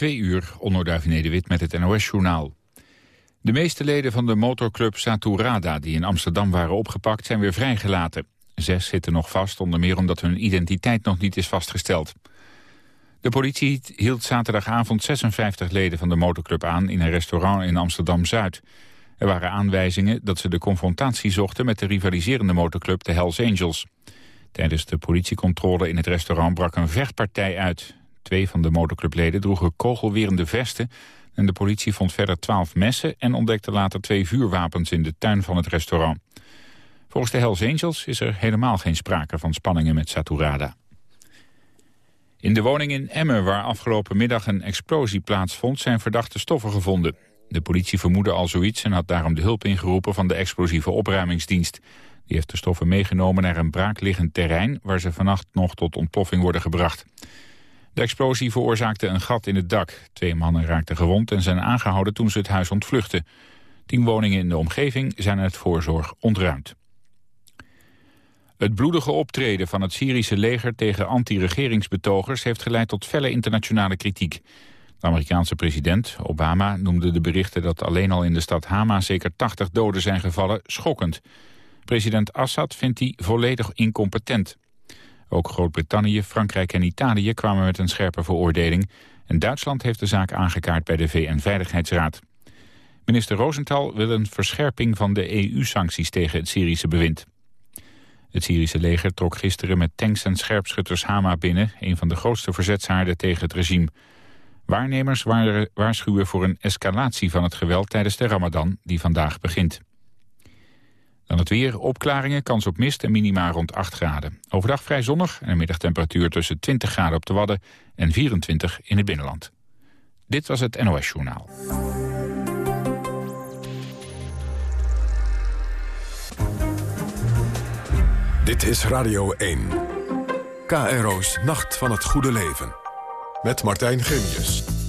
Twee uur, Onno Wit met het NOS-journaal. De meeste leden van de motorclub Saturada die in Amsterdam waren opgepakt zijn weer vrijgelaten. Zes zitten nog vast, onder meer omdat hun identiteit nog niet is vastgesteld. De politie hield zaterdagavond 56 leden van de motorclub aan in een restaurant in Amsterdam-Zuid. Er waren aanwijzingen dat ze de confrontatie zochten met de rivaliserende motorclub de Hells Angels. Tijdens de politiecontrole in het restaurant brak een vechtpartij uit. Twee van de motorclubleden droegen kogelwerende vesten... en de politie vond verder twaalf messen... en ontdekte later twee vuurwapens in de tuin van het restaurant. Volgens de Hells Angels is er helemaal geen sprake van spanningen met Saturada. In de woning in Emmen, waar afgelopen middag een explosie plaatsvond... zijn verdachte stoffen gevonden. De politie vermoedde al zoiets en had daarom de hulp ingeroepen... van de explosieve opruimingsdienst. Die heeft de stoffen meegenomen naar een braakliggend terrein... waar ze vannacht nog tot ontploffing worden gebracht. De explosie veroorzaakte een gat in het dak. Twee mannen raakten gewond en zijn aangehouden toen ze het huis ontvluchten. Tien woningen in de omgeving zijn uit voorzorg ontruimd. Het bloedige optreden van het Syrische leger tegen anti-regeringsbetogers... heeft geleid tot felle internationale kritiek. De Amerikaanse president, Obama, noemde de berichten dat alleen al in de stad Hama zeker 80 doden zijn gevallen schokkend. President Assad vindt die volledig incompetent. Ook Groot-Brittannië, Frankrijk en Italië kwamen met een scherpe veroordeling. En Duitsland heeft de zaak aangekaart bij de VN-veiligheidsraad. Minister Rosenthal wil een verscherping van de EU-sancties tegen het Syrische bewind. Het Syrische leger trok gisteren met tanks en scherpschutters Hama binnen... een van de grootste verzetshaarden tegen het regime. Waarnemers waarschuwen voor een escalatie van het geweld tijdens de ramadan die vandaag begint. Weer, opklaringen, kans op mist en minima rond 8 graden. Overdag vrij zonnig en middagtemperatuur tussen 20 graden op de Wadden en 24 in het binnenland. Dit was het NOS Journaal. Dit is Radio 1. KRO's Nacht van het Goede Leven. Met Martijn Genius.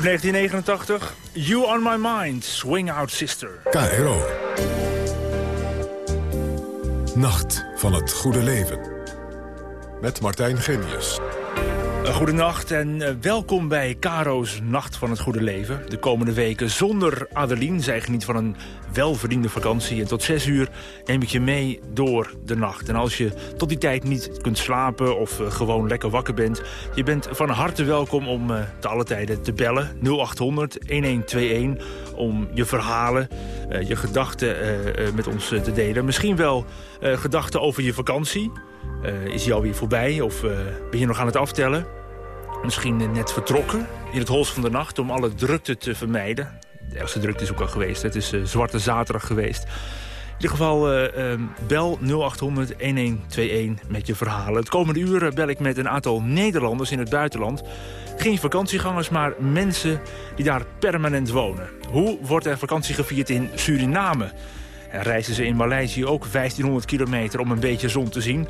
Uit 1989, You On My Mind, Swing Out Sister. KRO. Nacht van het goede leven. Met Martijn Genius. Goedenacht en eh, welkom bij Caro's Nacht van het Goede Leven. De komende weken zonder Adeline. Zij geniet van een welverdiende vakantie. En tot zes uur neem ik je mee door de nacht. En als je tot die tijd niet kunt slapen of uh, gewoon lekker wakker bent... je bent van harte welkom om uh, te alle tijden te bellen. 0800-1121 om je verhalen, je gedachten met ons te delen. Misschien wel gedachten over je vakantie... Uh, is die alweer voorbij of uh, ben je nog aan het aftellen? Misschien net vertrokken in het hols van de nacht om alle drukte te vermijden. De ergste drukte is ook al geweest. Het is Zwarte Zaterdag geweest. In ieder geval bel 0800-1121 met je verhalen. Het komende uur bel ik met een aantal Nederlanders in het buitenland. Geen vakantiegangers, maar mensen die daar permanent wonen. Hoe wordt er vakantie gevierd in Suriname? En reizen ze in Maleisië ook 1500 kilometer om een beetje zon te zien.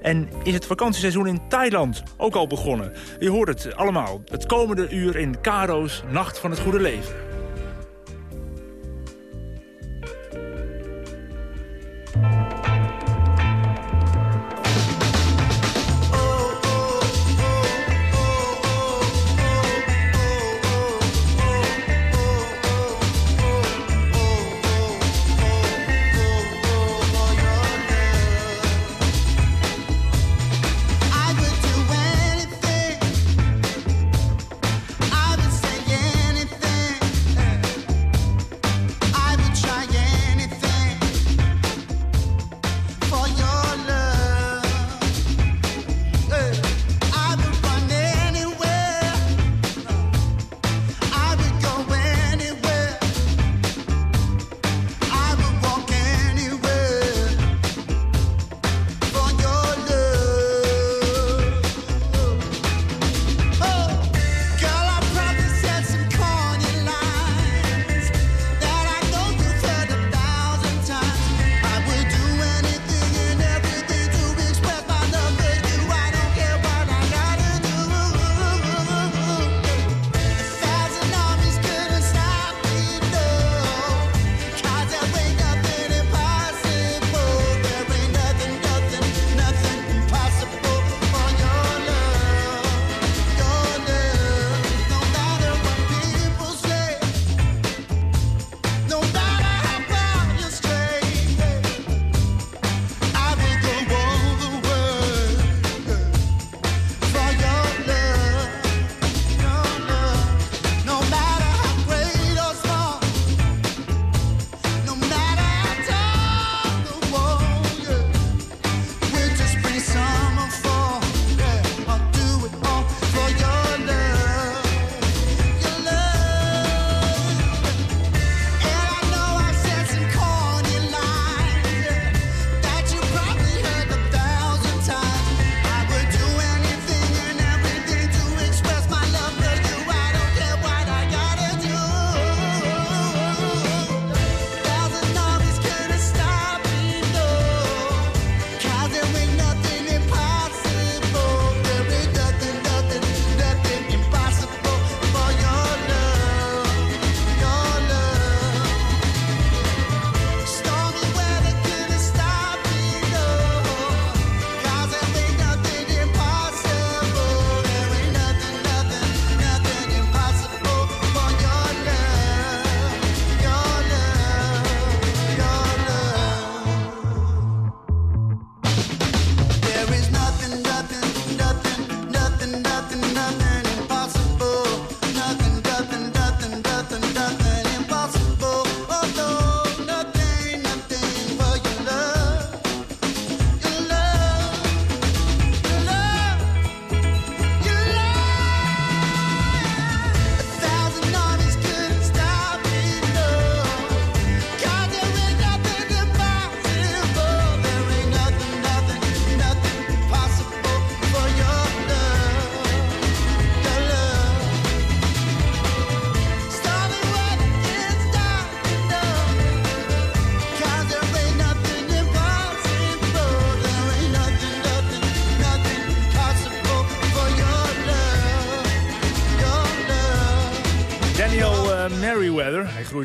En is het vakantieseizoen in Thailand ook al begonnen? Je hoort het allemaal het komende uur in Caro's Nacht van het Goede Leven.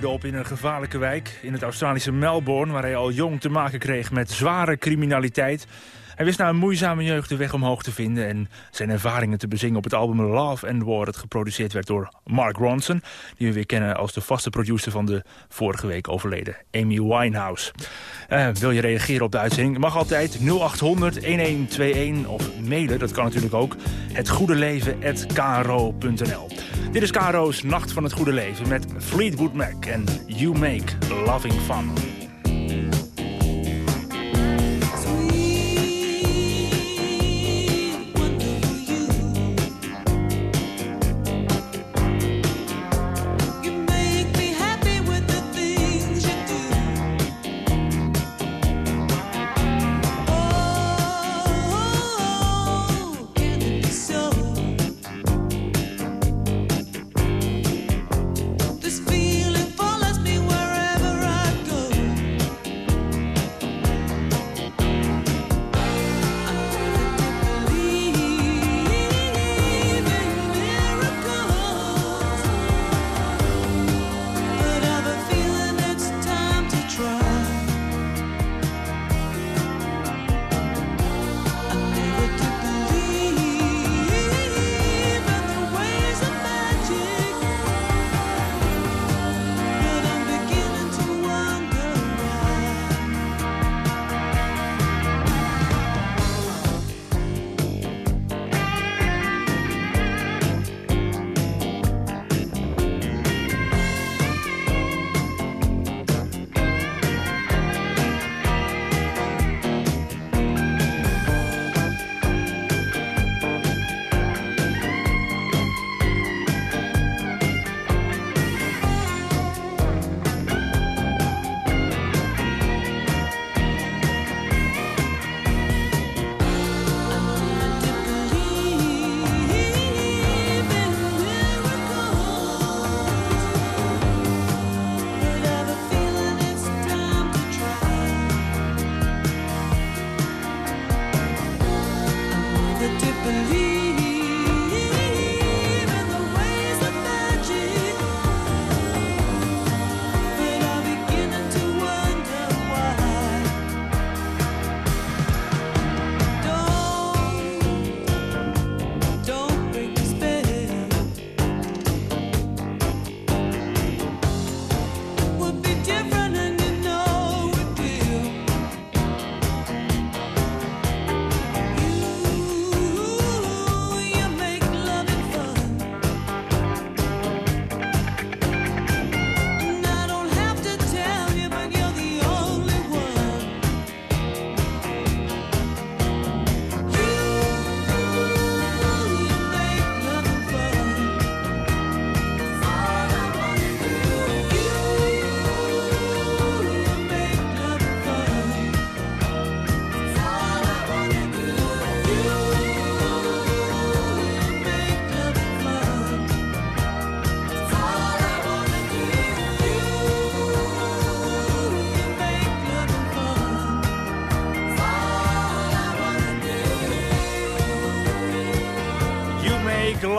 Op in een gevaarlijke wijk in het Australische Melbourne... waar hij al jong te maken kreeg met zware criminaliteit. Hij wist na een moeizame jeugd de weg omhoog te vinden... en zijn ervaringen te bezingen op het album Love and War... dat geproduceerd werd door Mark Ronson... die we weer kennen als de vaste producer van de vorige week overleden Amy Winehouse. Uh, wil je reageren op de uitzending? Mag altijd 0800-1121 of mailen, dat kan natuurlijk ook. hetgoedeleven.kro.nl Dit is Karo's Nacht van het Goede Leven met Fleetwood Mac en You Make Loving Fun.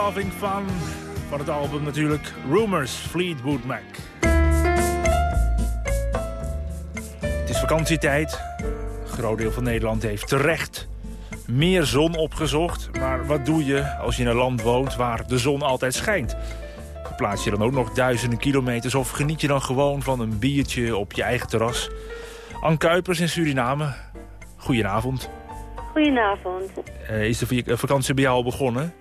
Loving Fun. Van het album natuurlijk Rumors, Fleetwood Mac. Het is vakantietijd. Een groot deel van Nederland heeft terecht meer zon opgezocht. Maar wat doe je als je in een land woont waar de zon altijd schijnt? Verplaats je dan ook nog duizenden kilometers of geniet je dan gewoon van een biertje op je eigen terras? Ann Kuipers in Suriname, goedenavond. Goedenavond. Uh, is de vakantie bij jou al begonnen?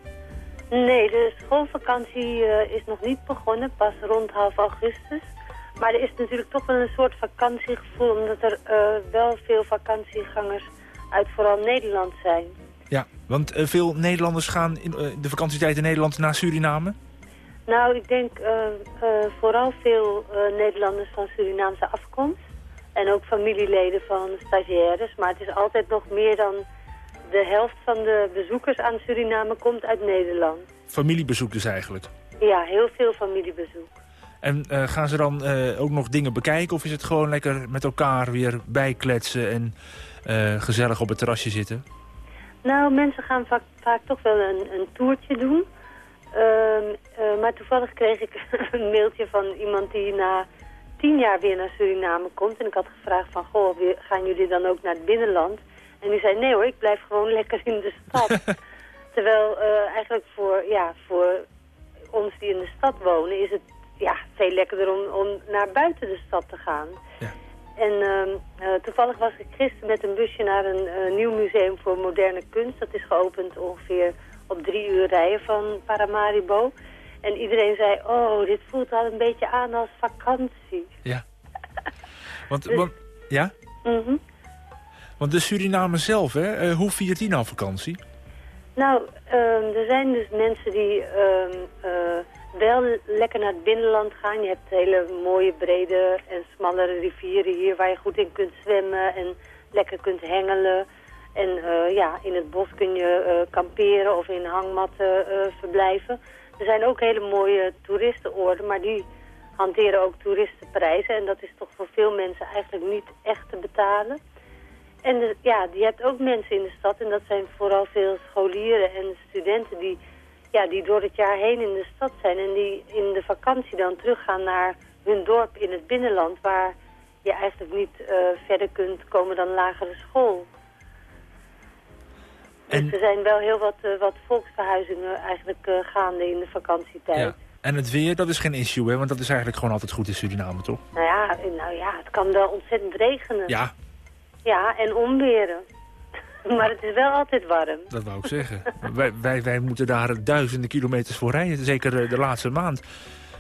Nee, de schoolvakantie uh, is nog niet begonnen, pas rond half augustus. Maar er is natuurlijk toch wel een soort vakantiegevoel, omdat er uh, wel veel vakantiegangers uit vooral Nederland zijn. Ja, want uh, veel Nederlanders gaan in de vakantietijd in Nederland naar Suriname? Nou, ik denk vooral veel Nederlanders van Surinaamse afkomst. En ook familieleden van stagiaires. Maar het is altijd nog meer dan de helft van de bezoekers aan Suriname komt uit Nederland. Familiebezoek dus eigenlijk? Ja, heel veel familiebezoek. En uh, gaan ze dan uh, ook nog dingen bekijken? Of is het gewoon lekker met elkaar weer bijkletsen en uh, gezellig op het terrasje zitten? Nou, mensen gaan vaak, vaak toch wel een, een toertje doen. Ehm, eh, maar toevallig kreeg ik een mailtje van iemand die na tien jaar weer naar Suriname komt. En ik had gevraagd van, goh, gaan jullie dan ook naar het binnenland? En die zei, nee hoor, ik blijf gewoon lekker in de stad. Terwijl uh, eigenlijk voor, ja, voor ons die in de stad wonen is het ja, veel lekkerder om, om naar buiten de stad te gaan. Ja. En uh, uh, toevallig was ik gisteren met een busje naar een uh, nieuw museum voor moderne kunst. Dat is geopend ongeveer op drie uur rijden van Paramaribo. En iedereen zei, oh, dit voelt al een beetje aan als vakantie. Ja. Want, dus, want ja? Mm Want de Suriname zelf, hè, uh, hoe viert die nou vakantie? Nou, um, er zijn dus mensen die um, uh, wel lekker naar het binnenland gaan. Je hebt hele mooie, brede en smallere rivieren hier waar je goed in kunt zwemmen en lekker kunt hengelen. En uh, ja, in het bos kun je kamperen of in hangmatten verblijven. Er zijn ook hele mooie toeristenoorden, maar die hanteren ook toeristenprijzen. En dat is toch voor veel mensen eigenlijk niet echt te betalen. En de, ja, je hebt ook mensen in de stad en dat zijn vooral veel scholieren en studenten die, ja, die door het jaar heen in de stad zijn. En die in de vakantie dan teruggaan naar hun dorp in het binnenland waar je eigenlijk niet uh, verder kunt komen dan lagere school. Dus en... Dus er zijn wel heel wat, uh, wat volksverhuizingen eigenlijk uh, gaande in de vakantietijd. Ja. En het weer, dat is geen issue, hè? Want dat is eigenlijk gewoon altijd goed in Suriname, toch? Nou ja, nou ja het kan wel ontzettend regenen. Ja. Ja, en onweren. Maar het is wel altijd warm. Dat wou ik zeggen. wij, wij, wij moeten daar duizenden kilometers voor rijden, zeker eh, de laatste maand.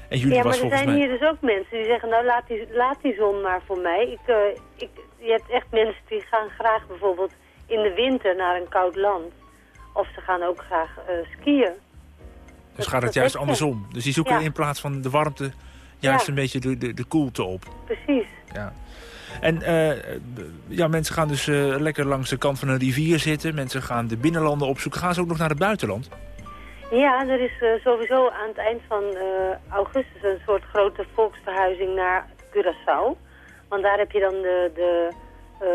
En jullie ja, maar er zijn hier dus ook mensen die zeggen, nou laat die, laat die zon maar voor mij. Ik, uh, ik, je hebt echt mensen die gaan graag bijvoorbeeld in de winter naar een koud land. Of ze gaan ook graag uh, skiën. Dus gaat het juist andersom. Dus die zoeken in plaats van de warmte juist een beetje de, de, de koelte op. Precies. Ja. En uh, ja, mensen gaan dus uh, lekker langs de kant van een rivier zitten. Mensen gaan de binnenlanden opzoeken. Gaan ze ook nog naar het buitenland? Ja, er is uh, sowieso aan het eind van augustus een soort grote volksverhuizing naar Curaçao. Want daar heb je dan de, de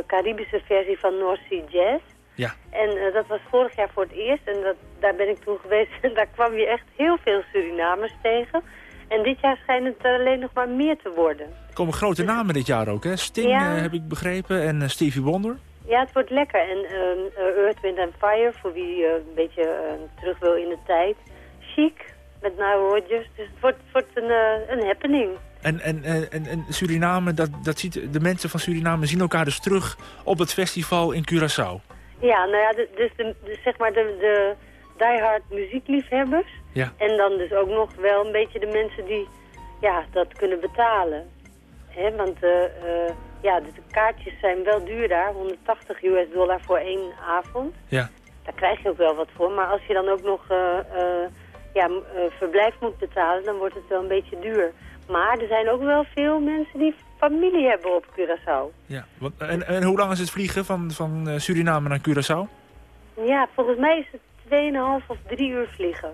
Caribische versie van North Sea Jazz. Ja. En dat was vorig jaar voor het eerst. En dat, daar ben ik toen geweest en daar kwam je echt heel veel Surinamers tegen. En dit jaar schijnt het er alleen nog maar meer te worden. Er komen grote namen dit jaar ook, hè? Sting ja. uh, heb ik begrepen en uh, Stevie Wonder. Ja, het wordt lekker. En uh, Earth, Wind and Fire, voor wie een beetje terug wil in de tijd. Chic, met Nile Rodgers. Dus het wordt, het wordt een, een happening. En, en, en, en Suriname, dat, dat ziet, de mensen van Suriname zien elkaar dus terug op het festival in Curaçao. Ja, nou ja, dus, de, de, zeg maar de, de diehard muziekliefhebbers. Ja. En dan dus ook nog wel een beetje de mensen die ja, dat kunnen betalen. He, want uh, uh, ja, de kaartjes zijn wel duur daar. 180 US dollar voor één avond. Ja. Daar krijg je ook wel wat voor. Maar als je dan ook nog uh, ja, verblijf moet betalen, dan wordt het wel een beetje duur. Maar er zijn ook wel veel mensen die familie hebben op Curaçao. Ja, en, en hoe lang is het vliegen van, van Suriname naar Curaçao? Ja, volgens mij is het 2,5 of 3 uur vliegen.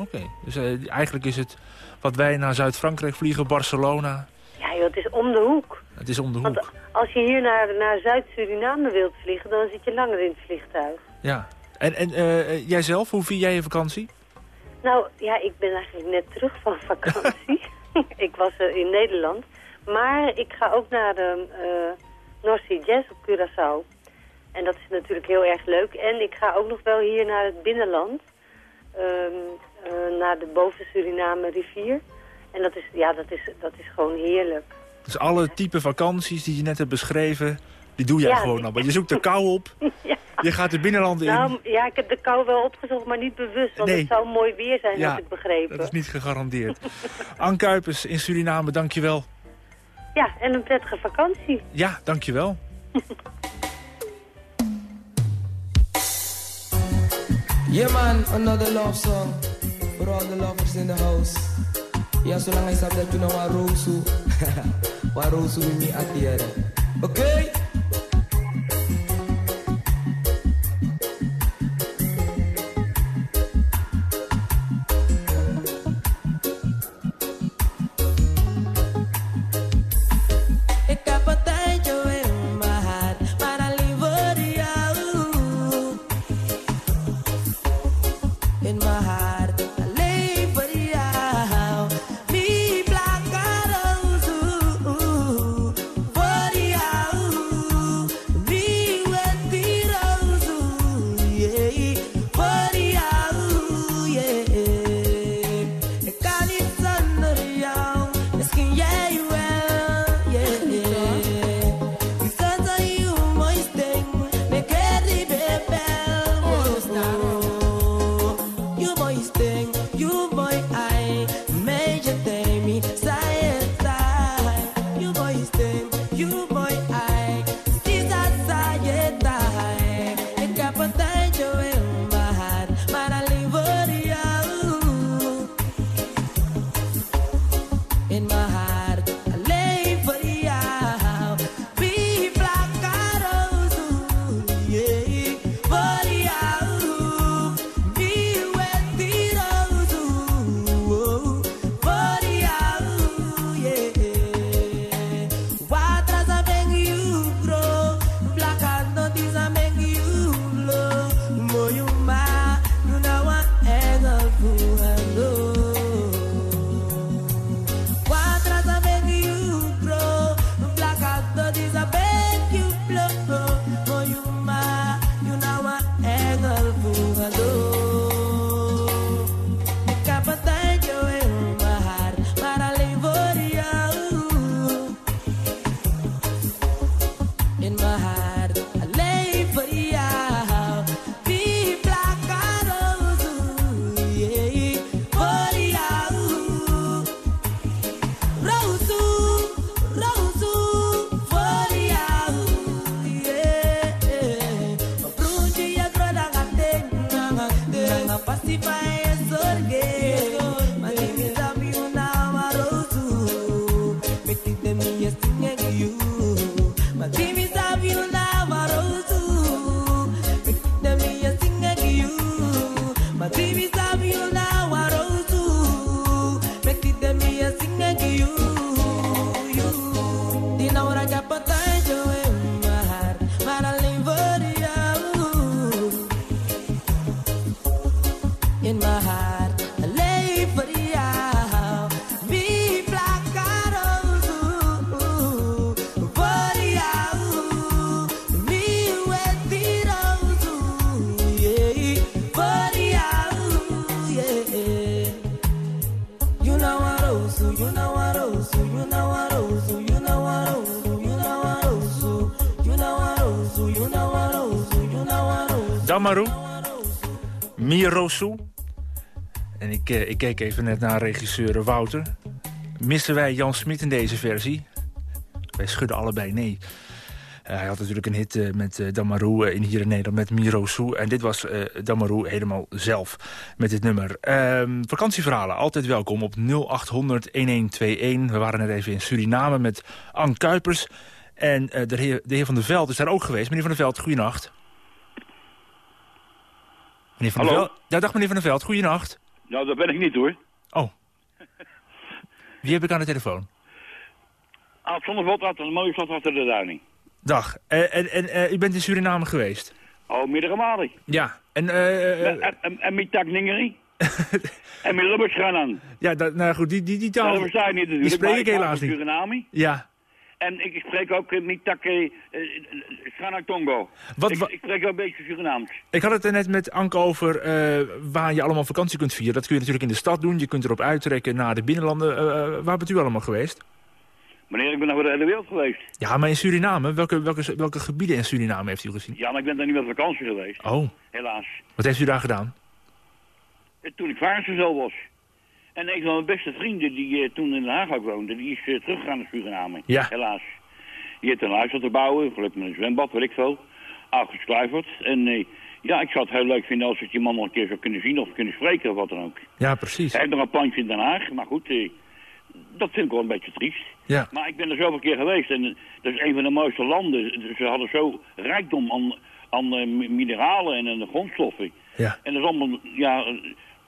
Oké, dus uh, eigenlijk is het wat wij naar Zuid-Frankrijk vliegen, Barcelona. Ja joh, het is om de hoek. Het is om de hoek. Want als je hier naar, naar Zuid-Suriname wilt vliegen, dan zit je langer in het vliegtuig. Ja. En, en uh, jijzelf, hoe vier jij je vakantie? Nou, ja, ik ben eigenlijk net terug van vakantie. ik was uh, in Nederland. Maar ik ga ook naar de North Sea Jazz op Curaçao. En dat is natuurlijk heel erg leuk. En ik ga ook nog wel hier naar het binnenland. Um, naar de boven Suriname rivier. En dat is, ja, dat is, dat is gewoon heerlijk. Dus alle type vakanties die je net hebt beschreven, die doe jij gewoon al. Maar je zoekt de kou op, ja. je gaat de binnenlanden in. Nou, ja, ik heb de kou wel opgezocht, maar niet bewust. Want het zou mooi weer zijn, ja, had ik begrepen. dat is niet gegarandeerd. Ann Kuipers in Suriname, dankjewel. Ja, en een prettige vakantie. Ja, dankjewel. Yeah man, another love song for all the lovers in the house. Ja, zolang hij sabe dat je nou warosu. warosu with me at the end. Okay? Damaru. Ik, eh, keek even net naar regisseur Wouter. Missen wij Jan Smit in deze versie? Wij schudden allebei nee. Eh, hij had natuurlijk een hit uh, met uh, Damaru in hier in Nederland met Mirosu. En dit was Damaru helemaal zelf met dit nummer. Ehm, vakantieverhalen, altijd welkom op 0800-1121. We waren net even in Suriname met Ann Kuipers. En de heer, de, heer, Van der Veld is daar ook geweest. Meneer Van der Veld, goeienacht. Meneer Van der Veld. Ja, dag meneer Van der Veld, goeienacht. Nou, dat ben ik niet hoor. Oh. Wie heb ik aan de telefoon? Aad Zonneveld uit een mooie stad achter de duining. Dag. En, en, en eh, u bent in Suriname geweest? Oh, meerdere malen. Ja. En, eh, eh, En- met tak ningeri. En met gaan aan. ja, dat, nou goed, die, die, die taal... dat niet natuurlijk. die spreek ik helaas niet. Suriname. Ja. En ik, spreek ook eh, met tak eh, Schana Tongo. Wat- ik, ik spreek ook een beetje Surinaams. Ik had het er net met Anke over eh, waar je allemaal vakantie kunt vieren. Dat kun je natuurlijk in de stad doen. Je kunt erop uittrekken naar de binnenlanden. Eh, eh, waar bent u allemaal geweest? Meneer, ik ben over de hele wereld geweest. Ja, maar in Suriname. Welke, welke, welke gebieden in Suriname heeft u gezien? Ja, maar ik ben daar niet met vakantie geweest. Oh, Helaas. wat heeft u daar gedaan? Eh, Toen ik vaartgezel was. En een van mijn beste vrienden, die eh, toen in Den Haag ook woonde, die is eh, teruggegaan naar Suriname. Ja. Helaas. Die heeft een huis te bouwen, gelukkig met een zwembad, weet ik veel. August Kluivert. En eh, ja, ik zou het heel leuk vinden als ik die man nog een keer zou kunnen zien of kunnen spreken of wat dan ook. Ja, precies. Hij heeft nog een plantje in Den Haag, maar goed, dat vind ik wel een beetje triest. Ja. Maar ik ben er zoveel keer geweest en dat is een van de mooiste landen. Ze hadden zo rijkdom aan, aan mi- mineralen en, en grondstoffen. Ja. En dat is allemaal, ja,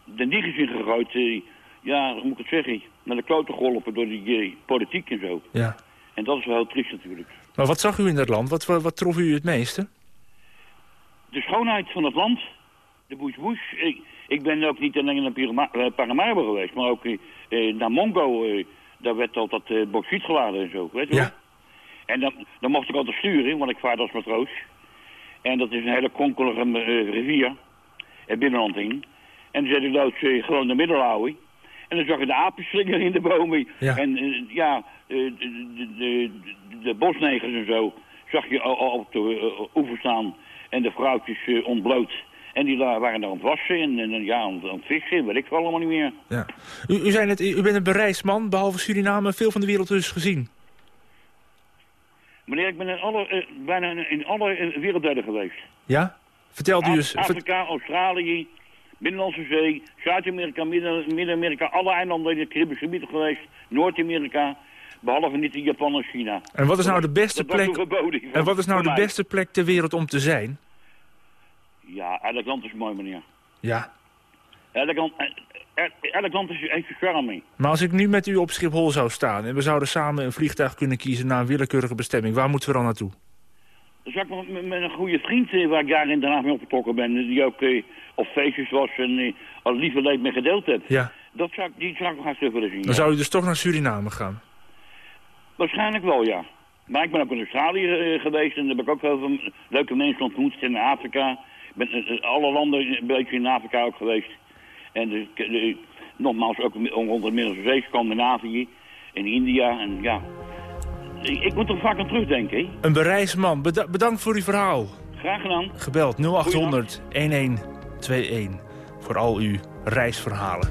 de nigers in gegooid. Eh, ja, hoe moet ik het zeggen? Naar de kloten geholpen door die eh, politiek en zo. ja. En dat is wel heel triest natuurlijk. Maar wat zag u in dat land? Wat, wat, wat trof u het meeste? De schoonheid van het land, de bush. Ik, ik ben ook niet alleen naar Pirama- eh, Paramaribo geweest, maar ook eh, eh, naar Mongo. eh, daar werd altijd uh, bauxiet geladen en zo, weet je wel? Ja. En dan, dan mocht ik altijd sturen, want ik vaarde als matroos. En dat is een hele kronkelige eh, rivier. het binnenland in. En dan zet ik eh, gewoon de middeleeuwen. En dan zag je de aapjes slingeren in de bomen. Ja. En eh, ja, eh, de, de, de, bosnegers en zo zag je op de eh, oever staan. En de vrouwtjes ontbloot. En die waren daar aan het wassen en, en ja, aan, het- aan het vissen, weet ik veel allemaal niet meer. Ja. U, u u bent een bereisd man, behalve Suriname, veel van de wereld dus gezien. Meneer, ik ben in alle, bijna in, alle werelddelen geweest. Ja? Vertelt u eens... Afrika, Australië, Binnenlandse Zee, Zuid-Amerika, Midden- Midden-Amerika, alle eilanden in het Caribisch gebied geweest, Noord-Amerika, behalve niet in Japan en China. en wat is nou de beste plek... verboden. En wat is nou de beste plek ter wereld om te zijn? Ja, elk land is mooi, meneer. Ja. Elk land, eh, eh, elk land is, heeft zijn charme. Maar als ik nu met u op Schiphol zou staan... en we zouden samen een vliegtuig kunnen kiezen naar een willekeurige bestemming... waar moeten we dan naartoe? Dan zag ik met, met een goede vriend eh, waar ik jaren daarna mee opgetrokken ben, die ook op feestjes was en eh, al lieve leed mee gedeeld heb. Ja. Dat zou, ik- die zou ik nog hartstikke willen zien. Dan ja. zou u dus toch naar Suriname gaan. Waarschijnlijk wel, ja. Maar ik ben ook in Australië eh, geweest en daar heb ik ook heel veel leuke mensen ontmoet. In Afrika. Ik ben eh, alle landen een beetje in Afrika ook geweest. En dus, nogmaals ook rond de Middellandse Zee, Scandinavië en India. En ja, ik, ik moet er vaak aan terugdenken. hè. Een bereisd man, beda- bedankt voor uw verhaal. Graag gedaan. Gebeld 0800 1121 voor al uw reisverhalen.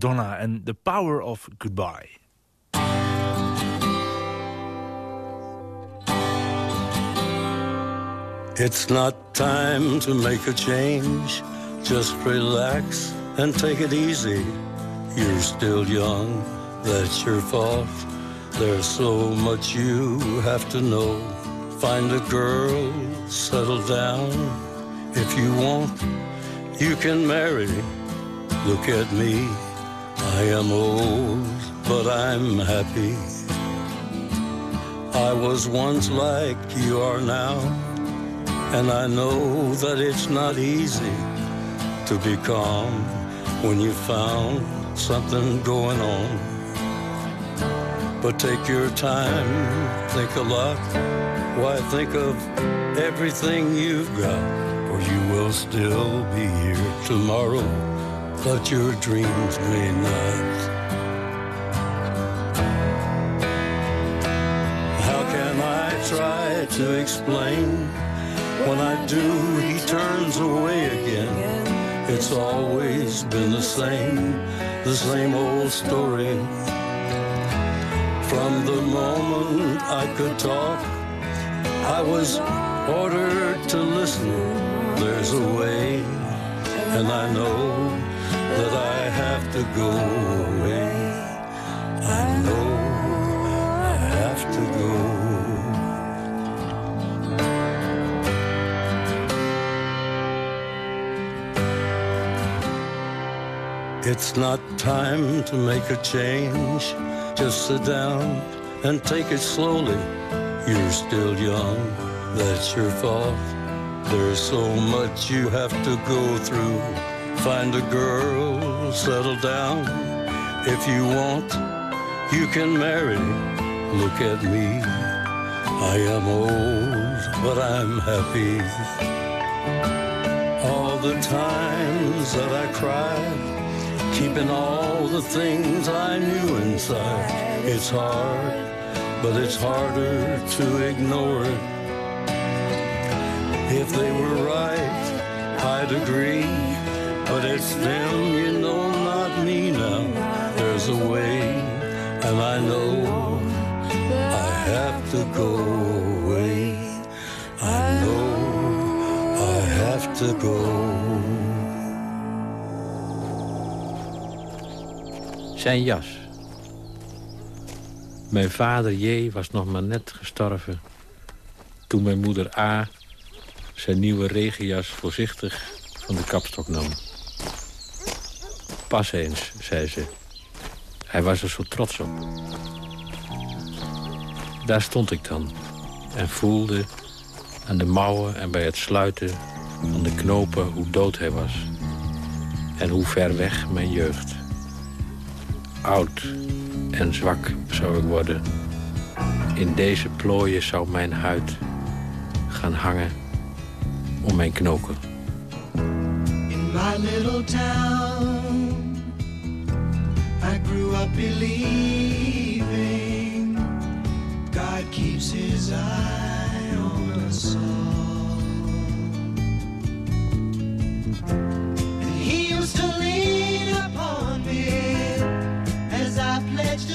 Madonna en The Power of Goodbye. It's not time to make a change. Just relax and take it easy. You're still young, that's your fault. There's so much you have to know. Find a girl, settle down. If you want, you can marry. Look at me, I am old, but I'm happy. I was once like you are now. And I know that it's not easy to be calm when you found something going on. But take your time, think a lot. Why think of everything you've got? Or you will still be here tomorrow, but your dreams may not. How can I try to explain? When I do, he turns away again. It's always been the same, the same old story. From the moment I could talk, I was ordered to listen. There's a way, and I know that I have to go away. I know I have to go. It's not time to make a change. Just sit down and take it slowly. You're still young, that's your fault. There's so much you have to go through. Find a girl, settle down. If you want, you can marry. Look at me. I am old, but I'm happy. All the times that I cried keeping all the things I knew inside. It's hard, but it's harder to ignore it. If they were right, I'd agree, but it's them, you know, not me now. There's a way, and I know I have to go away. I know I have to go. Zijn jas. Mijn vader J. was nog maar net gestorven... toen mijn moeder A. zijn nieuwe regenjas voorzichtig van de kapstok nam. Pas eens, zei ze. Hij was er zo trots op. Daar stond ik dan en voelde aan de mouwen en bij het sluiten van de knopen hoe dood hij was. En hoe ver weg mijn jeugd. Oud en zwak zou ik worden. In deze plooien zou mijn huid gaan hangen om mijn knoken. In my little town, I grew up believing God keeps his eye on us all. And he used to lean upon me as I pledged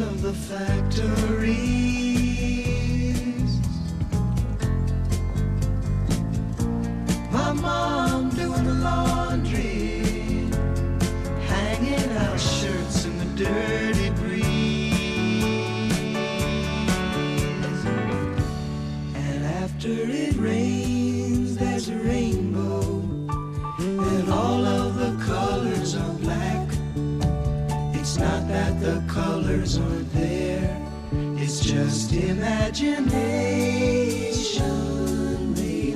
of the factories. My mom doing the laundry, hanging out shirts in the dirty breeze. And after it rains, colors aren't there, it's just imagination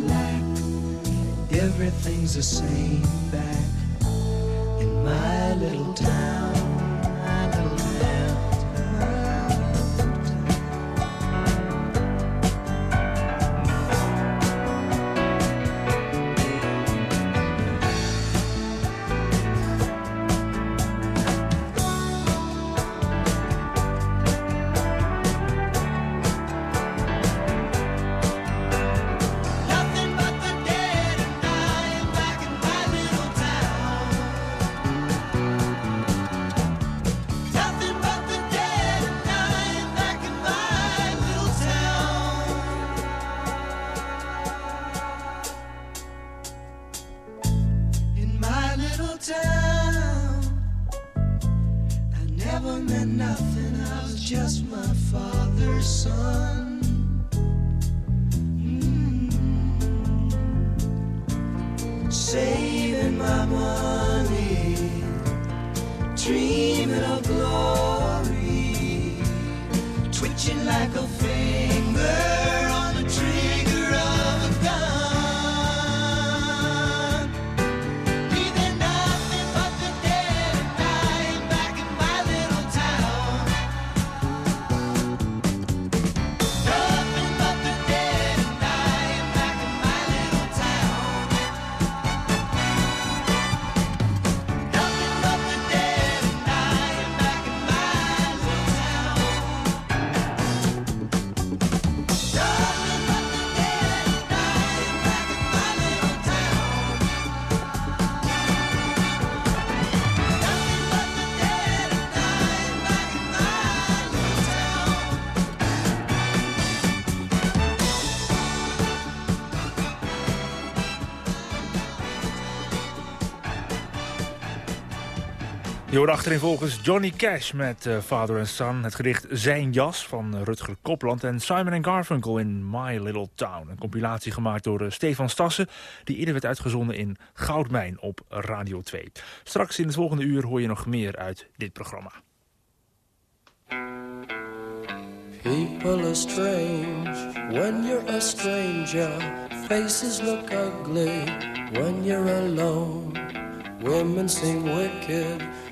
lack. Everything's the same back in my little town. Je hoort volgens Johnny Cash met eh, Father and Son. Het gedicht Zijn Jas van eh, Rutger Kopland. En Simon Garfunkel in My Little Town. Een compilatie gemaakt door eh, Stefan Stassen. Die eerder werd uitgezonden in Goudmijn op Radio 2. Straks in het volgende uur hoor je nog meer uit dit programma. People are strange when you're a stranger. Faces look ugly when you're alone. Women seem wicked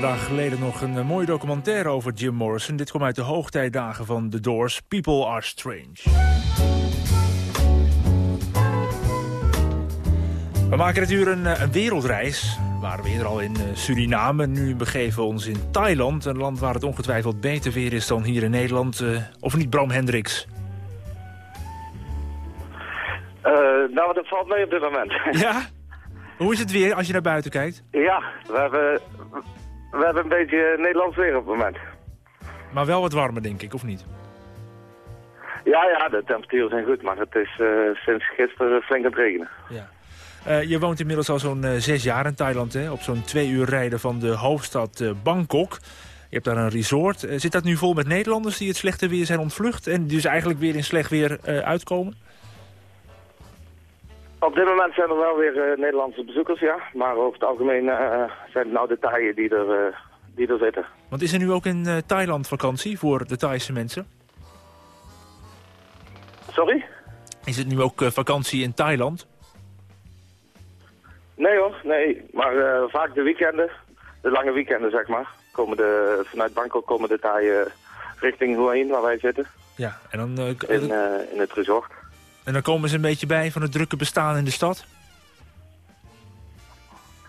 paar dagen geleden nog een eh, mooie documentaire over Jim Morrison. Dit kwam uit de hoogtijdagen van The Doors. People are strange. We maken dit uur een, eh, een wereldreis. We waren we eerder al in eh, Suriname. Nu begeven we ons in Thailand. Een land waar het ongetwijfeld beter weer is dan hier in Nederland. Of niet, Bram Hendricks? Eh, nou, dat valt mee op dit moment. Ja? Hoe is het weer als je naar buiten kijkt? ja, we hebben, we hebben een beetje Nederlands weer op het moment. Maar wel wat warmer, denk ik, of niet? Ja, ja, de temperaturen zijn goed, maar het is eh, sinds gisteren flink aan het regenen. Ja. Eh, je woont inmiddels al zo'n eh, zes jaar in Thailand, hè? op zo'n twee uur rijden van de hoofdstad Bangkok. Je hebt daar een resort. Zit dat nu vol met Nederlanders die het slechte weer zijn ontvlucht... en dus eigenlijk weer in slecht weer uitkomen? Op dit moment zijn er wel weer eh, Nederlandse bezoekers, ja. Maar over het algemeen eh, zijn het nou de Thaaien die er, eh, die er zitten. Want is er nu ook in eh, Thailand vakantie voor de Thaise mensen? Sorry? Is het nu ook eh, vakantie in Thailand? Nee hoor, nee. Maar eh, vaak de weekenden, de lange weekenden zeg maar, komen de, vanuit Bangkok komen de Thaaien richting Hua Hin, waar wij zitten. Ja, en dan... eh, k- In, eh, in het resort. En dan komen ze een beetje bij van het drukke bestaan in de stad?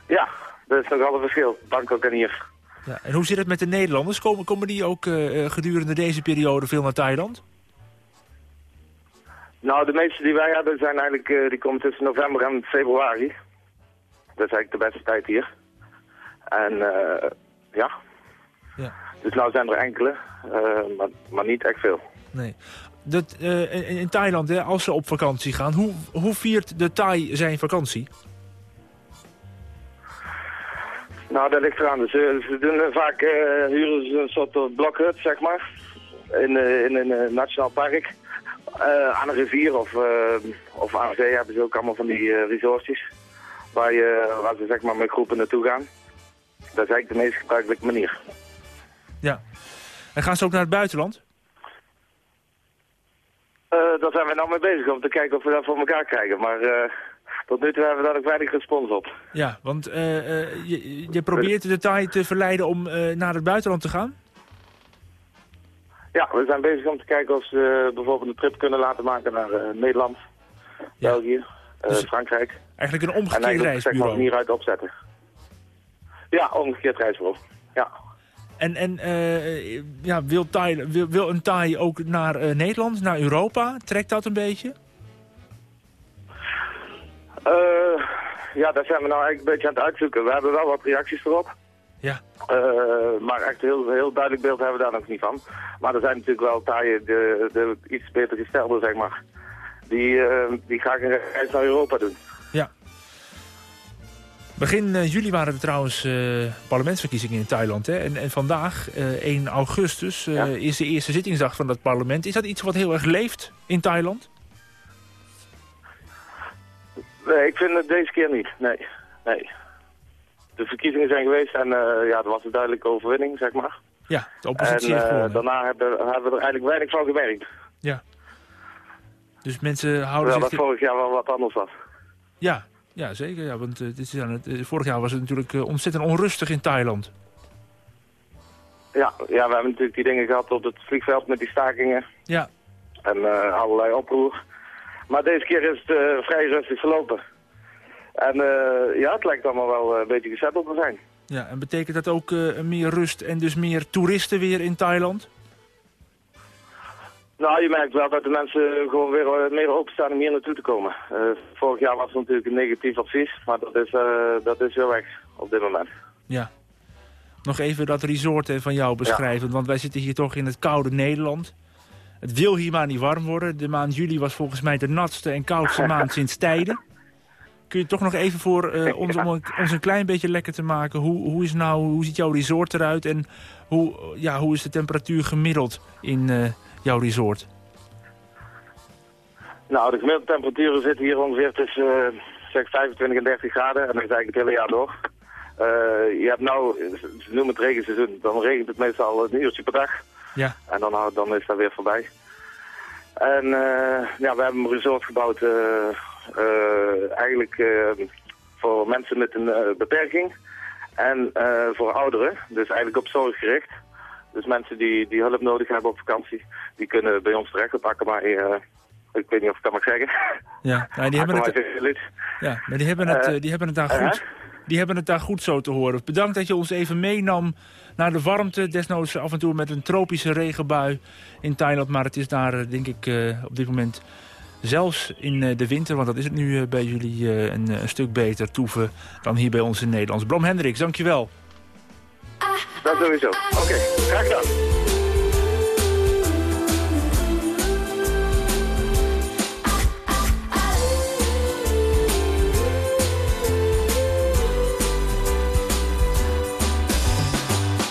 Ja, dat is nogal een verschil. Bangkok en hier. Ja. En hoe zit het met de Nederlanders? Komen, komen die ook eh, eh, gedurende deze periode veel naar Thailand? Nou, de meeste die wij hebben zijn eigenlijk, eh, die komen tussen november en februari. Dat is eigenlijk de beste tijd hier. En ja. Ja. Dus nou zijn er enkele, maar, maar niet echt veel. Nee. Dat, eh, in, Thailand, hè, als ze op vakantie gaan, hoe, hoe viert de Thai zijn vakantie? Nou, dat ligt eraan. Dus, ze doen eh, vaak, eh, huren ze een soort blokhut, zeg maar. In, in een nationaal park. Aan een rivier of, of aan zee hebben ze ook allemaal van die resortjes. Waar, je, waar ze zeg maar met groepen naartoe gaan. Dat is eigenlijk de meest gebruikelijke manier. Ja. En gaan ze ook naar het buitenland? Eh, daar zijn we nou mee bezig om te kijken of we dat voor elkaar krijgen. Maar eh, tot nu toe hebben we daar ook weinig respons op. Ja, want eh, je, je probeert de Thai te verleiden om naar het buitenland te gaan? Ja, we zijn bezig om te kijken of ze bijvoorbeeld een trip kunnen laten maken naar Nederland, België, Dus- Frankrijk. Eigenlijk een En omgekeerd eigenlijk zeg maar reisbureau. van hieruit opzetten. Ja, omgekeerd reisbureau. Ja. En, en eh, ja, wil, Thai, wil, wil een Thai ook naar eh, Nederland, naar Europa? Trekt dat een beetje? Eh, ja, daar zijn we nou eigenlijk een beetje aan het uitzoeken. We hebben wel wat reacties erop. Ja. Maar echt een heel, heel duidelijk beeld hebben we daar nog niet van. Maar er zijn natuurlijk wel taaien, de, de iets beter gestelden, zeg maar. Die, die graag een reis naar Europa doen. Ja. Begin eh, juli waren er trouwens eh, parlementsverkiezingen in Thailand. Hè? En, en vandaag, eh, 1 augustus, is de eerste zittingsdag van dat parlement. Is dat iets wat heel erg leeft in Thailand? Nee, ik vind het deze keer niet. Nee, nee. De verkiezingen zijn geweest en ja, er was een duidelijke overwinning, zeg maar. Ja, de oppositie en daarna hebben, hebben we er eigenlijk weinig van gemerkt. Ja. Dus mensen houden Terwijl zich... dat vorig jaar wel wat anders was. Ja, ja, zeker. Ja, want eh, dit is aan het, eh, vorig jaar was het natuurlijk eh, ontzettend onrustig in Thailand. Ja, ja, we hebben natuurlijk die dingen gehad op het vliegveld met die stakingen Ja, en allerlei oproer. Maar deze keer is het vrij rustig verlopen. En ja, het lijkt allemaal wel een beetje gezetteld te zijn. ja. En betekent dat ook meer rust en dus meer toeristen weer in Thailand? Nou, je merkt wel dat de mensen gewoon weer eh, meer openstaan om hier naartoe te komen. Eh, vorig jaar was het natuurlijk een negatief advies, maar dat is, eh, dat is heel weg op dit moment. Ja. Nog even dat resort van jou beschrijven, want wij zitten hier toch in het koude Nederland. Het wil hier maar niet warm worden. De maand juli was volgens mij de natste en koudste maand sinds tijden. Kun je toch nog even voor ons, om een- ons een klein beetje lekker te maken... hoe, hoe, is nou, hoe ziet jouw resort eruit en hoe, ja, hoe is de temperatuur gemiddeld in jouw resort? Nou, de gemiddelde temperaturen zitten hier ongeveer tussen eh, zeg 25 en 30 graden. En dat is eigenlijk het hele jaar door. Eh, je hebt nou, ze noemen het regenseizoen, dan regent het meestal een uurtje per dag. Ja. En dan, hou- dan is dat weer voorbij. En eh, ja, we hebben een resort gebouwd eh, eh, eigenlijk eh, voor mensen met een eh, beperking. En eh, voor ouderen, dus eigenlijk op zorg gericht. Dus mensen die, die hulp nodig hebben op vakantie, die kunnen bij ons terecht op Akkermaai. eh ik weet niet of ik dat mag zeggen. Ja, nou, die, hebben het, ja maar die, hebben het, Eh, eh, die hebben het daar goed. Die hebben het daar goed zo te horen. Bedankt dat je ons even meenam naar de warmte. Desnoods af en toe met een tropische regenbui in Thailand. Maar het is daar, denk ik, op dit moment zelfs in de winter... want dat is het nu bij jullie een, een stuk beter toeven dan hier bij ons in Nederland. Bram Hendricks, dankjewel. Dat sowieso. Oké, graag gedaan.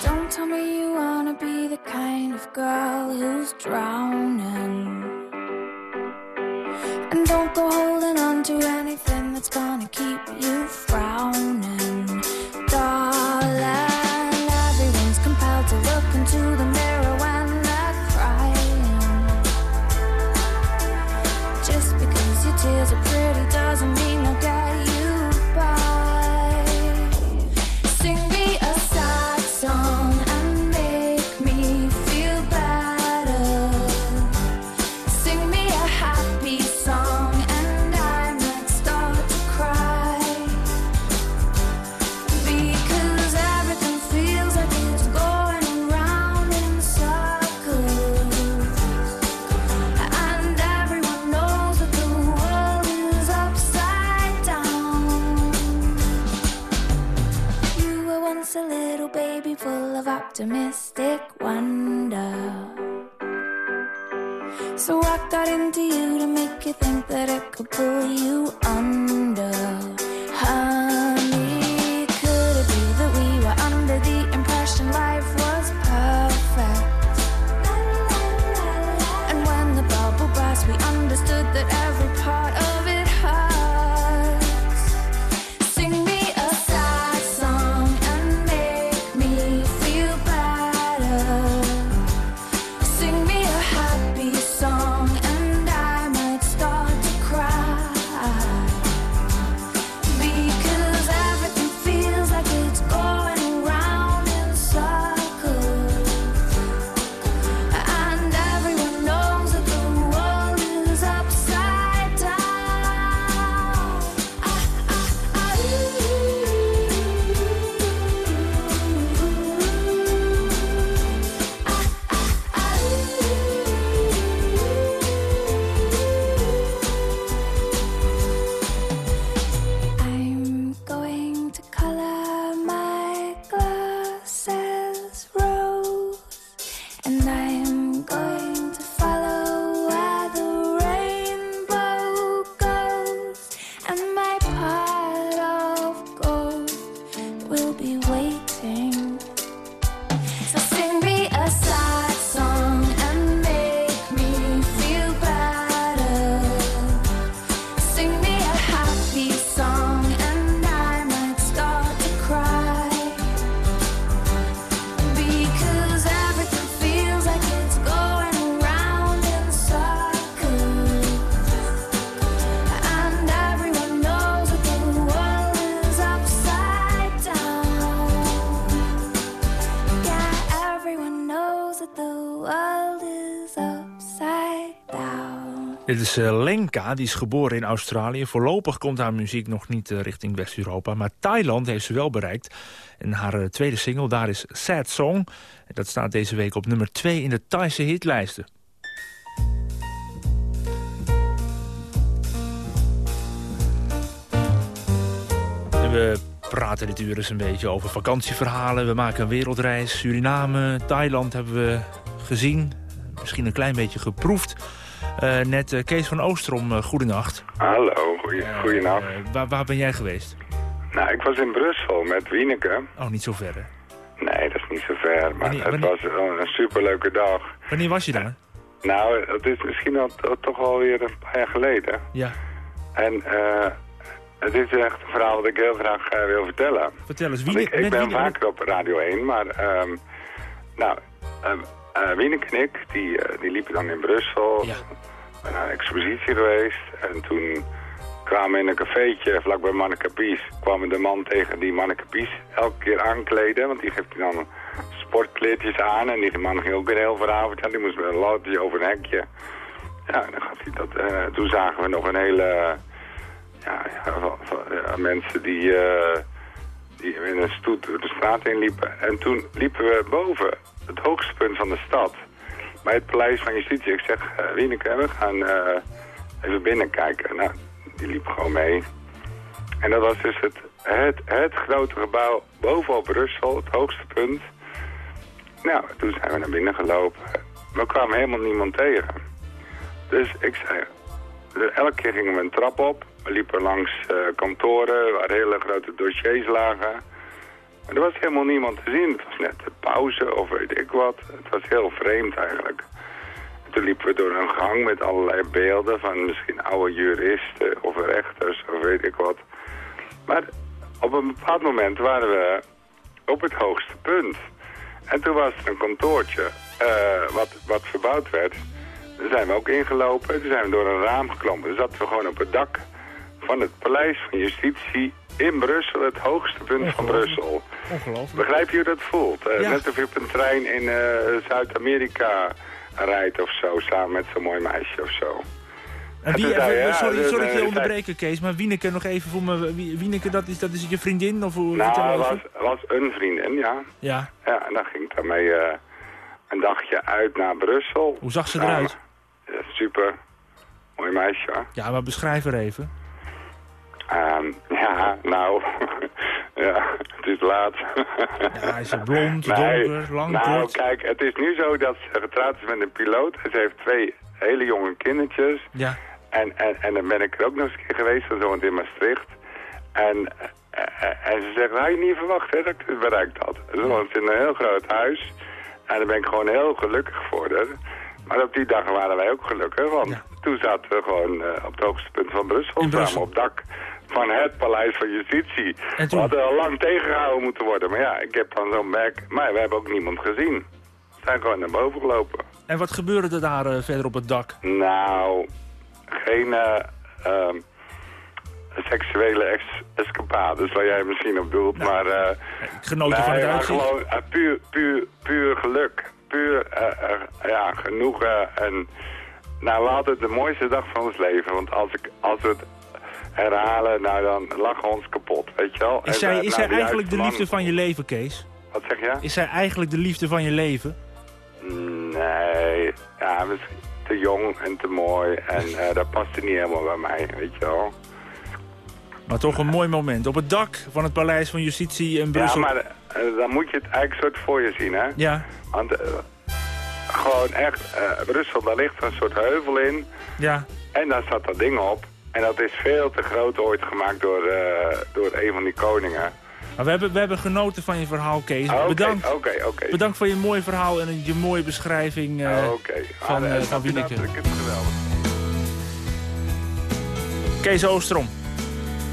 Don't tell me you wanna be the kind of girl who's drowning. And don't go holding on to anything that's gonna keep you frowning. Got into you to make you think that it could pull you Dit is eh, Lenka, die is geboren in Australië. Voorlopig komt haar muziek nog niet eh, richting West-Europa. Maar Thailand heeft ze wel bereikt. En haar eh, tweede single daar is Sad Song. Dat staat deze week op nummer 2 in de Thaise hitlijsten. En we praten dit uur eens een beetje over vakantieverhalen. We maken een wereldreis. Suriname, Thailand hebben we gezien. Misschien een klein beetje geproefd. Eh, net eh, Kees van Oostrom, uh, goedenacht. Hallo, goeie, waar, waar ben jij geweest? Nou, ik was in Brussel met Wieneke. Oh, niet zo ver, hè? Nee, dat is niet zo ver, maar Wanneer- het was een, een superleuke dag. Wanneer was je daar? Nou, het is misschien al, to- toch alweer een paar jaar geleden. Ja. En eh, het is echt een verhaal dat ik heel graag wil vertellen. Vertel eens, Want wie... ik, ik ben vaker op Radio 1, maar... ehm, nou, ehm eh, Wieneke en ik, die, eh, die liepen dan in Brussel. Ja. Naar een expositie geweest. En toen kwamen we in een cafeetje vlakbij Manneke Pies. kwamen de man tegen die Manneke Pies elke keer aankleden. Want die geeft hij dan sportkleedjes aan. En die man ging ook een heel verhaal vertellen. Die moest met een loodje over een hekje. Ja, en dan gaf hij dat. eh, toen zagen we nog een hele... Ja, ja, ja, mensen die, eh, die in een stoet door de straat heen liepen. En toen liepen we boven het hoogste punt van de stad. Bij het Paleis van Justitie. Ik zeg, uh, Wieneke, we gaan eh, even binnenkijken. Nou, die liep gewoon mee. En dat was dus het, het, het grote gebouw bovenop Brussel, het hoogste punt. Nou, toen zijn we naar binnen gelopen. We kwamen helemaal niemand tegen. Dus ik zei, elke keer gingen we een trap op. We liepen langs eh, kantoren waar hele grote dossiers lagen. Maar er was helemaal niemand te zien. Het was net de pauze of weet ik wat. Het was heel vreemd eigenlijk. En toen liepen we door een gang met allerlei beelden van misschien oude juristen of rechters of weet ik wat. Maar op een bepaald moment waren we op het hoogste punt. En toen was er een kantoortje eh, wat, wat verbouwd werd. Daar zijn we ook ingelopen. Toen zijn we door een raam geklommen. Toen zaten we gewoon op het dak van het Paleis van Justitie in Brussel, het hoogste punt van Brussel. Ongelooflijk. Begrijp je hoe dat voelt? Eh, Ja. Net of je op een trein in eh, Zuid-Amerika rijdt of zo, samen met zo'n mooi meisje of zo. En wie, even- ja, sorry, sorry eh, dat je zei- onderbreken, Kees, maar Wieneke nog even voor me. Wie- Wieneke, dat is, dat is je vriendin? Of hoe, Nou, was, was een vriendin, ja. Ja. Ja, en dan ging ik daarmee eh, een dagje uit naar Brussel. Hoe zag ze eruit? ja, super. Mooi meisje, hoor. Ja, maar beschrijf er even. Ehm, ja, nou, ja, het is laat. Ja, is het blond, Nee, donker, lang, nou, kort? kijk, het is nu zo dat ze getrouwd is met een piloot. En ze heeft twee hele jonge kindertjes. Ja. En, en, en dan ben ik er ook nog eens een keer geweest, zo in Maastricht. En, eh, en ze zegt, had je niet verwacht hè, dat ik het bereikt had. Ze woont in een heel groot huis. En daar ben ik gewoon heel gelukkig voor. Hè. Maar op die dag waren wij ook gelukkig, want toen zaten we gewoon eh, op het hoogste punt van Brussel. Samen op dak van het Paleis van Justitie. En We toen- hadden al lang tegengehouden moeten worden. Maar ja, ik heb dan zo'n merk. Maar we hebben ook niemand gezien. We zijn gewoon naar boven gelopen. En wat gebeurde er daar eh, verder op het dak? Nou, geen eh, ehm, seksuele escapades, waar jij misschien op doelt, maar... eh genoten van het uitzicht? gewoon puur, puur, puur geluk. Puur ja, genoegen en... Nou, we hadden de mooiste dag van ons leven, want als, ik, als we het herhalen, nou dan lachen we ons kapot, weet je wel. Is En, zij, eh, is nou, zij eigenlijk de liefde van je leven, Kees? Wat zeg je? Is zij eigenlijk de liefde van je leven? Nee, ja, misschien te jong en te mooi en eh, dat past niet helemaal bij mij, weet je wel. Maar toch een mooi moment. Op het dak van het Paleis van Justitie in Ja, Brussel. maar eh, dan moet je het eigenlijk soort voor je zien, hè? Ja, Want gewoon echt, Brussel, daar ligt een soort heuvel in. ja. En daar staat dat ding op. En dat is veel te groot ooit gemaakt door, eh, door een van die koningen. Maar we hebben, we hebben genoten van je verhaal, Kees. Ah, Bedankt. Oké, oké. Bedankt voor je mooie verhaal en je mooie beschrijving Oké. Ah, van, eh, van is Wieneke. natuurlijk geweldig. Kees Oostrom.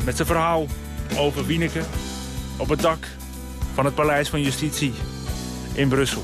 Met zijn verhaal over Wieneke op het dak van het Paleis van Justitie in Brussel.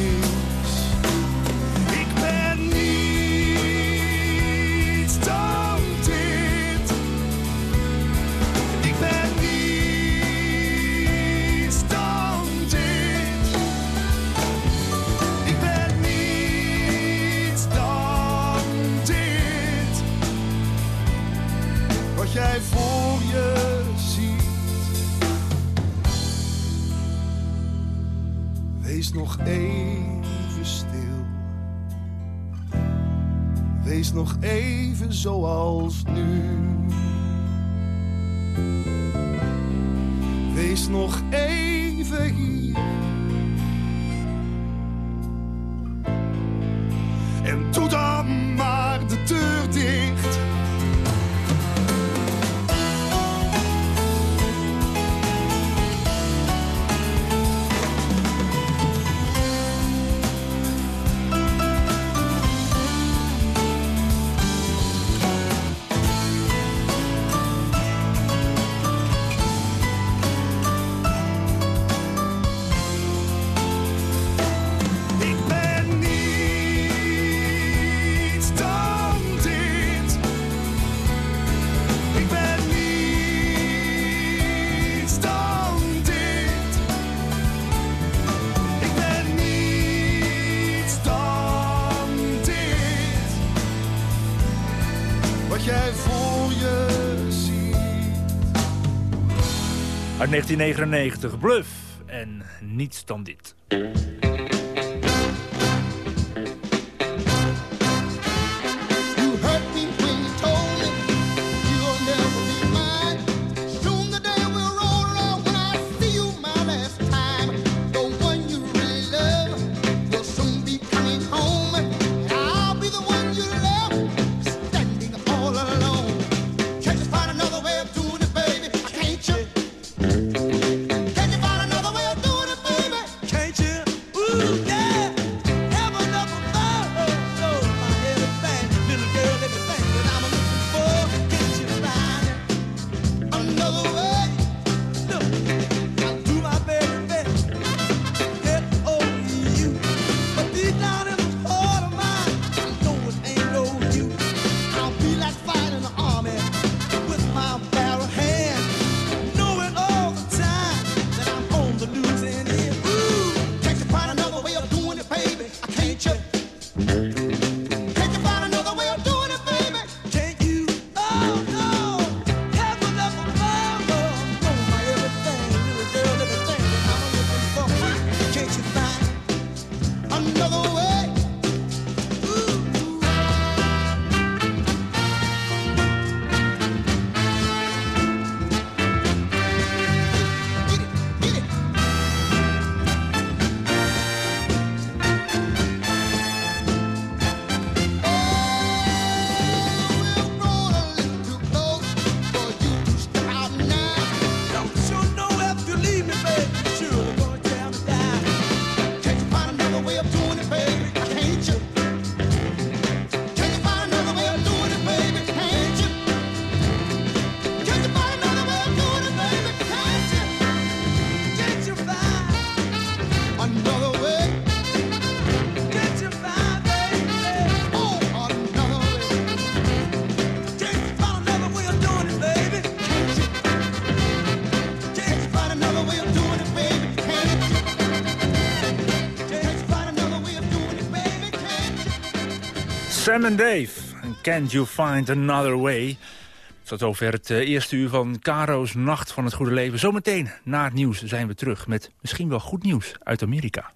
even stil. Wees nog even zoals nu. Wees nog even hier. En doe dan 1999. Bluff en niets dan dit. Sam en Dave. Can't you find another way? Tot over het eh, eerste uur van Caro's Nacht van het Goede Leven. Zometeen, na het nieuws, zijn we terug met misschien wel goed nieuws uit Amerika.